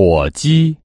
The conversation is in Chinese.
火鸡。